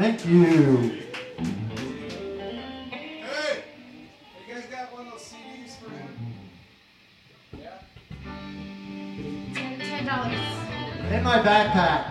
Thank you. Hey, you guys got one of those CDs for him? Yeah. Ten, ten dollars. In my backpack.